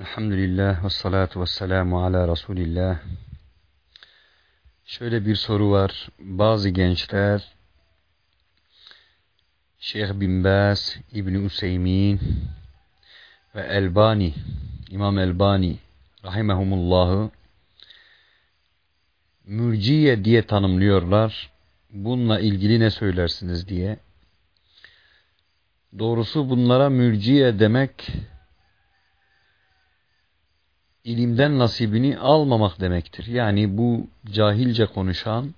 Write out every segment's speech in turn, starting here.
Elhamdülillah ve salatu ve selamu ala Resulillah. Şöyle bir soru var. Bazı gençler Şeyh Bin Baz, İbni Useymin ve Elbani, İmam Elbani rahimehumullahı mürciye diye tanımlıyorlar. Bununla ilgili ne söylersiniz diye. Doğrusu bunlara mürciye demek ilimden nasibini almamak demektir. Yani bu cahilce konuşan,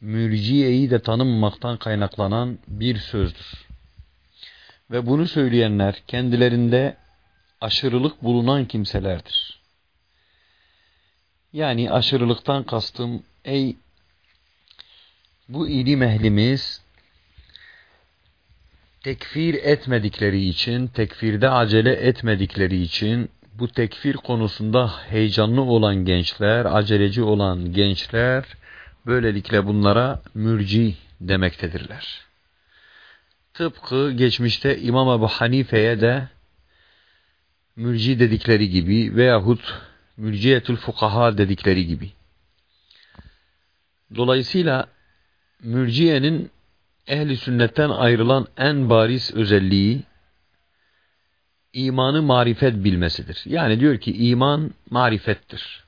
mürciyeyi de tanımamaktan kaynaklanan bir sözdür. Ve bunu söyleyenler kendilerinde aşırılık bulunan kimselerdir. Yani aşırılıktan kastım, ey bu ilim ehlimiz tekfir etmedikleri için, tekfirde acele etmedikleri için bu tekfir konusunda heyecanlı olan gençler, aceleci olan gençler böylelikle bunlara mürci demektedirler. Tıpkı geçmişte İmam Ebu Hanife'ye de mürci dedikleri gibi veyahut mürciyetül fukaha dedikleri gibi. Dolayısıyla mürciyenin ehli sünnetten ayrılan en bariz özelliği imanı marifet bilmesidir. Yani diyor ki iman marifettir.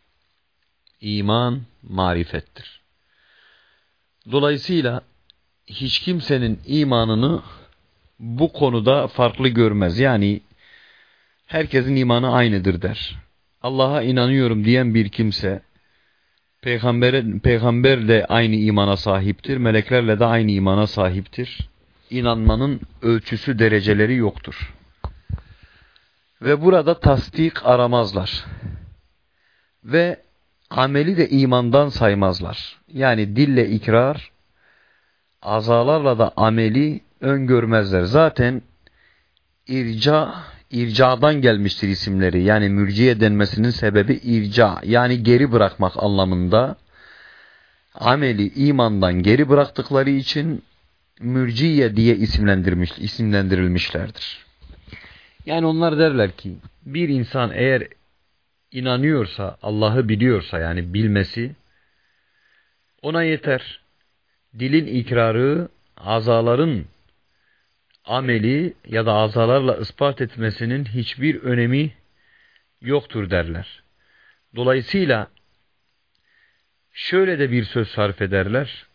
İman marifettir. Dolayısıyla hiç kimsenin imanını bu konuda farklı görmez. Yani herkesin imanı aynıdır der. Allah'a inanıyorum diyen bir kimse Peygamber, peygamber de aynı imana sahiptir, meleklerle de aynı imana sahiptir. İnanmanın ölçüsü dereceleri yoktur. Ve burada tasdik aramazlar. Ve ameli de imandan saymazlar. Yani dille ikrar, azalarla da ameli öngörmezler. Zaten irca, ircadan gelmiştir isimleri. Yani mürciye denmesinin sebebi irca. Yani geri bırakmak anlamında. Ameli imandan geri bıraktıkları için mürciye diye isimlendirmiş, isimlendirilmişlerdir. Yani onlar derler ki bir insan eğer inanıyorsa, Allah'ı biliyorsa yani bilmesi ona yeter. Dilin ikrarı, azaların ameli ya da azalarla ispat etmesinin hiçbir önemi yoktur derler. Dolayısıyla şöyle de bir söz sarf ederler.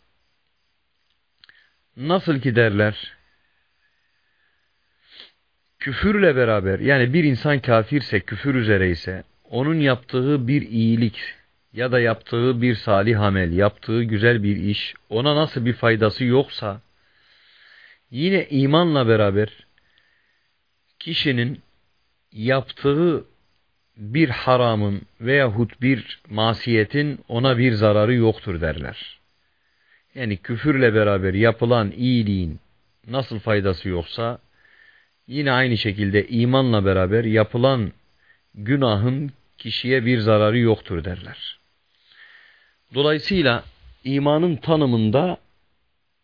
Nasıl ki derler, küfürle beraber yani bir insan kafirse, küfür üzere ise onun yaptığı bir iyilik ya da yaptığı bir salih amel, yaptığı güzel bir iş ona nasıl bir faydası yoksa yine imanla beraber kişinin yaptığı bir haramın veyahut bir masiyetin ona bir zararı yoktur derler. Yani küfürle beraber yapılan iyiliğin nasıl faydası yoksa Yine aynı şekilde imanla beraber yapılan günahın kişiye bir zararı yoktur derler. Dolayısıyla imanın tanımında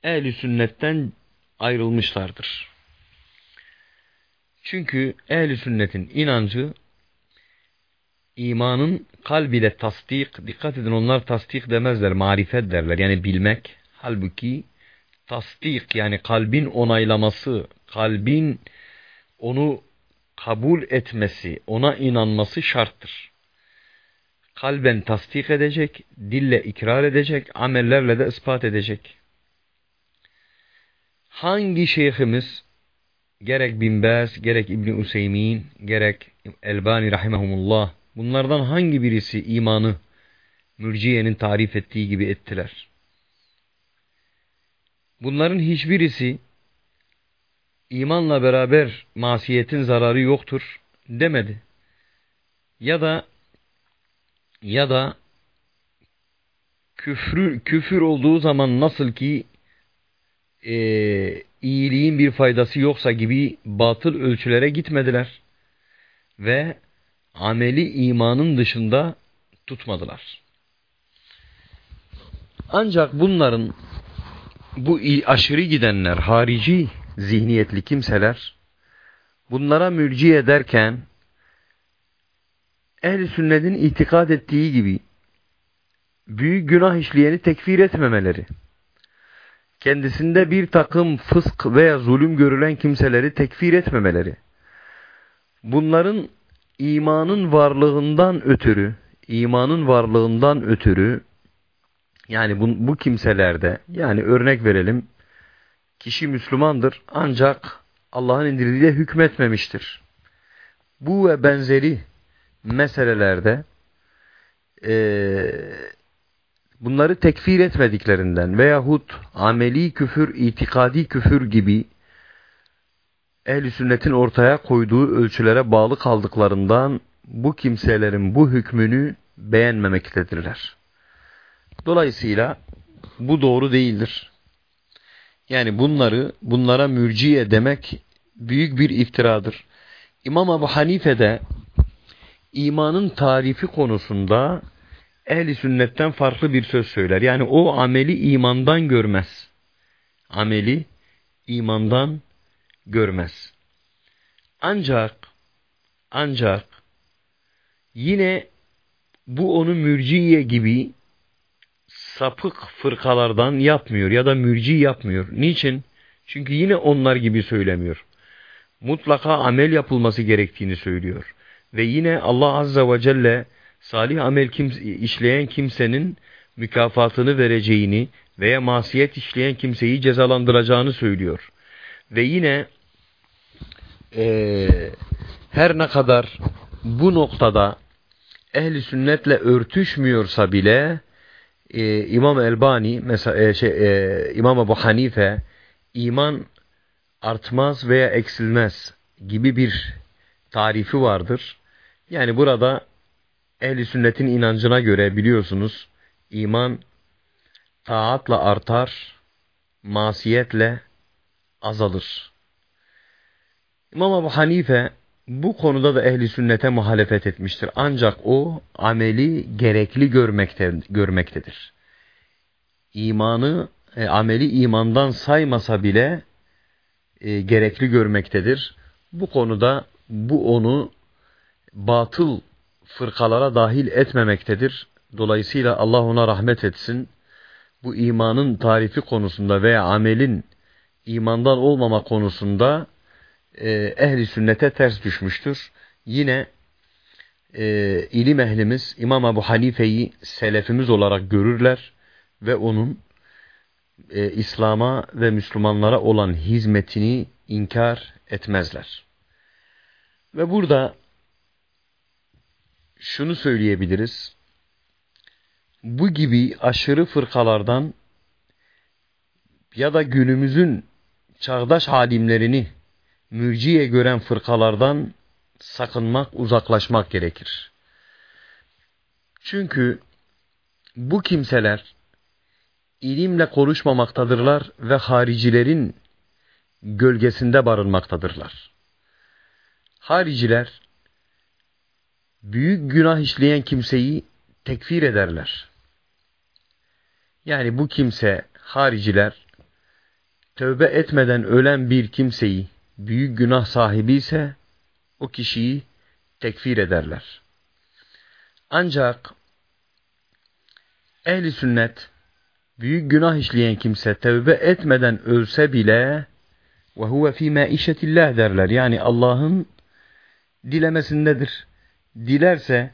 ehli sünnetten ayrılmışlardır. Çünkü ehli sünnetin inancı imanın kalb ile tasdik, dikkat edin onlar tasdik demezler, marifet derler. Yani bilmek. Halbuki tasdik yani kalbin onaylaması, kalbin onu kabul etmesi, ona inanması şarttır. Kalben tasdik edecek, dille ikrar edecek, amellerle de ispat edecek. Hangi şeyhimiz gerek Bin Baz, gerek İbni Useymin, gerek Elbani rahimahumullah bunlardan hangi birisi imanı mürciyenin tarif ettiği gibi ettiler? Bunların hiçbirisi imanla beraber masiyetin zararı yoktur demedi. Ya da ya da küfrü, küfür olduğu zaman nasıl ki e, iyiliğin bir faydası yoksa gibi batıl ölçülere gitmediler. Ve ameli imanın dışında tutmadılar. Ancak bunların bu aşırı gidenler, harici zihniyetli kimseler bunlara mürci ederken ehl sünnetin itikad ettiği gibi büyük günah işleyeni tekfir etmemeleri, kendisinde bir takım fısk veya zulüm görülen kimseleri tekfir etmemeleri, bunların imanın varlığından ötürü, imanın varlığından ötürü, yani bu, bu kimselerde, yani örnek verelim, kişi Müslümandır ancak Allah'ın indirdiğiyle hükmetmemiştir. Bu ve benzeri meselelerde e, bunları tekfir etmediklerinden veyahut ameli küfür, itikadi küfür gibi ehl sünnetin ortaya koyduğu ölçülere bağlı kaldıklarından bu kimselerin bu hükmünü beğenmemektedirler. Dolayısıyla bu doğru değildir. Yani bunları, bunlara mürciye demek büyük bir iftiradır. İmam Ebu Hanife de imanın tarifi konusunda ehli sünnetten farklı bir söz söyler. Yani o ameli imandan görmez. Ameli imandan görmez. Ancak ancak yine bu onu mürciye gibi sapık fırkalardan yapmıyor ya da mürci yapmıyor. Niçin? Çünkü yine onlar gibi söylemiyor. Mutlaka amel yapılması gerektiğini söylüyor. Ve yine Allah Azza ve Celle salih amel kim, işleyen kimsenin mükafatını vereceğini veya masiyet işleyen kimseyi cezalandıracağını söylüyor. Ve yine e, her ne kadar bu noktada ehli sünnetle örtüşmüyorsa bile e, İmam Elbani mesela e, şey, e, İmam Ebu Hanife iman artmaz veya eksilmez gibi bir tarifi vardır. Yani burada ehli sünnetin inancına göre biliyorsunuz iman taatla artar, masiyetle azalır. İmam Ebu Hanife bu konuda da ehli sünnete muhalefet etmiştir. Ancak o ameli gerekli görmekte, görmektedir. İmanı, e, ameli imandan saymasa bile e, gerekli görmektedir. Bu konuda bu onu batıl fırkalara dahil etmemektedir. Dolayısıyla Allah ona rahmet etsin. Bu imanın tarifi konusunda veya amelin imandan olmama konusunda e, ehli sünnete ters düşmüştür. Yine e, ilim ehlimiz İmam Ebu Hanife'yi selefimiz olarak görürler ve onun e, İslam'a ve Müslümanlara olan hizmetini inkar etmezler. Ve burada şunu söyleyebiliriz. Bu gibi aşırı fırkalardan ya da günümüzün çağdaş halimlerini mürciye gören fırkalardan sakınmak, uzaklaşmak gerekir. Çünkü bu kimseler ilimle konuşmamaktadırlar ve haricilerin gölgesinde barınmaktadırlar. Hariciler büyük günah işleyen kimseyi tekfir ederler. Yani bu kimse hariciler tövbe etmeden ölen bir kimseyi büyük günah sahibi ise o kişiyi tekfir ederler. Ancak ehli sünnet büyük günah işleyen kimse tevbe etmeden ölse bile ve huve fî mâişetillah derler. Yani Allah'ın dilemesindedir. Dilerse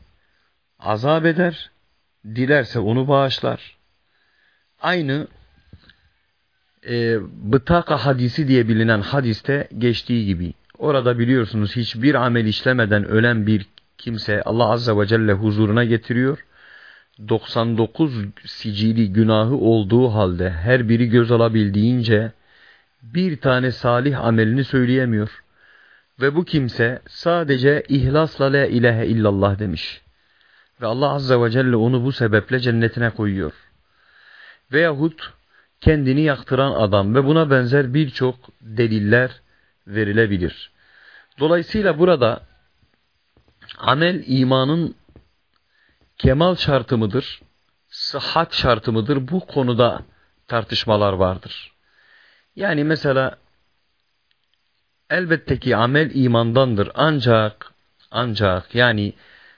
azap eder, dilerse onu bağışlar. Aynı e, Bıtaka hadisi diye bilinen hadiste geçtiği gibi. Orada biliyorsunuz hiçbir amel işlemeden ölen bir kimse Allah Azze ve Celle huzuruna getiriyor. 99 sicili günahı olduğu halde her biri göz alabildiğince bir tane salih amelini söyleyemiyor. Ve bu kimse sadece ihlasla la ilahe illallah demiş. Ve Allah Azze ve Celle onu bu sebeple cennetine koyuyor. Veyahut kendini yaktıran adam ve buna benzer birçok deliller verilebilir. Dolayısıyla burada amel imanın kemal şartı mıdır, sıhhat şartı mıdır bu konuda tartışmalar vardır. Yani mesela elbette ki amel imandandır. Ancak ancak yani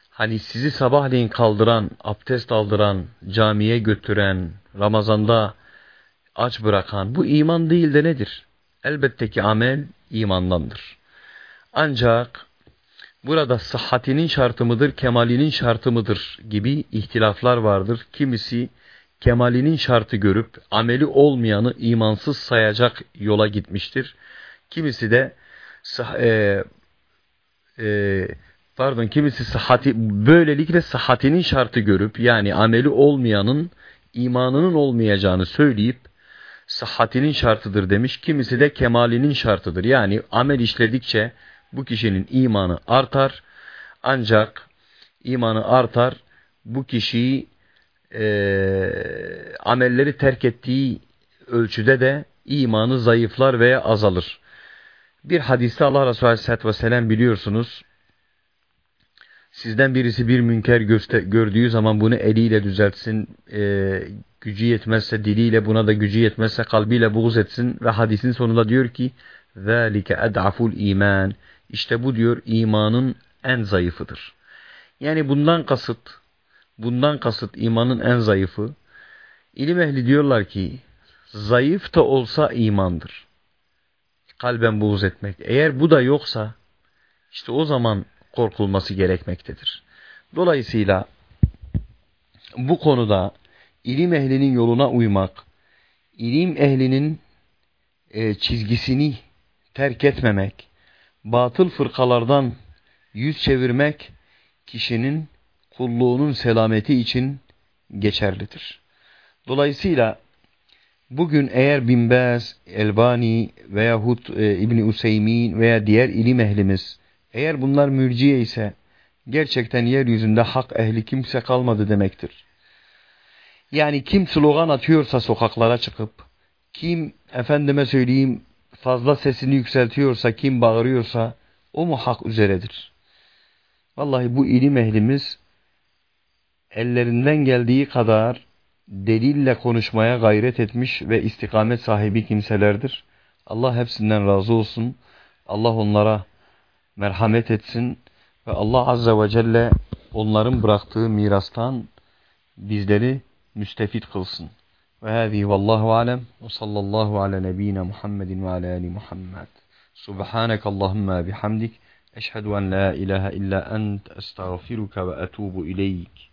hani sizi sabahleyin kaldıran, abdest aldıran, camiye götüren, Ramazanda aç bırakan bu iman değil de nedir? Elbette ki amel imandandır. Ancak burada sıhhatinin şartı mıdır, kemalinin şartı mıdır gibi ihtilaflar vardır. Kimisi kemalinin şartı görüp ameli olmayanı imansız sayacak yola gitmiştir. Kimisi de e, e, pardon kimisi sıhhati böylelikle sıhhatinin şartı görüp yani ameli olmayanın imanının olmayacağını söyleyip sıhhatinin şartıdır demiş. Kimisi de kemalinin şartıdır. Yani amel işledikçe bu kişinin imanı artar. Ancak imanı artar bu kişiyi e, amelleri terk ettiği ölçüde de imanı zayıflar veya azalır. Bir hadiste Allah Resulü Aleyhisselatü Vesselam biliyorsunuz sizden birisi bir münker göster gördüğü zaman bunu eliyle düzeltsin, e, gücü yetmezse diliyle buna da gücü yetmezse kalbiyle buğz etsin ve hadisin sonunda diyor ki ذَٰلِكَ اَدْعَفُ iman İşte bu diyor imanın en zayıfıdır. Yani bundan kasıt, bundan kasıt imanın en zayıfı. İlim ehli diyorlar ki zayıf da olsa imandır. Kalben buğz etmek. Eğer bu da yoksa işte o zaman korkulması gerekmektedir. Dolayısıyla bu konuda ilim ehlinin yoluna uymak, ilim ehlinin e, çizgisini terk etmemek, batıl fırkalardan yüz çevirmek kişinin kulluğunun selameti için geçerlidir. Dolayısıyla bugün eğer Binbaz, Elbani veyahut e, İbni Useymin veya diğer ilim ehlimiz eğer bunlar mürciye ise gerçekten yeryüzünde hak ehli kimse kalmadı demektir. Yani kim slogan atıyorsa sokaklara çıkıp, kim efendime söyleyeyim fazla sesini yükseltiyorsa, kim bağırıyorsa o mu hak üzeredir. Vallahi bu ilim ehlimiz ellerinden geldiği kadar delille konuşmaya gayret etmiş ve istikamet sahibi kimselerdir. Allah hepsinden razı olsun. Allah onlara merhamet etsin ve Allah Azze ve Celle onların bıraktığı mirastan bizleri müstefit kılsın. Ve hâzî vallahu alem ve sallallahu ala nebiyyina Muhammedin ve ala ali Muhammed. Subhanak Allahumma bihamdik. Eşhedü en la ilahe illa ent estağfiruka ve etubu ileyk.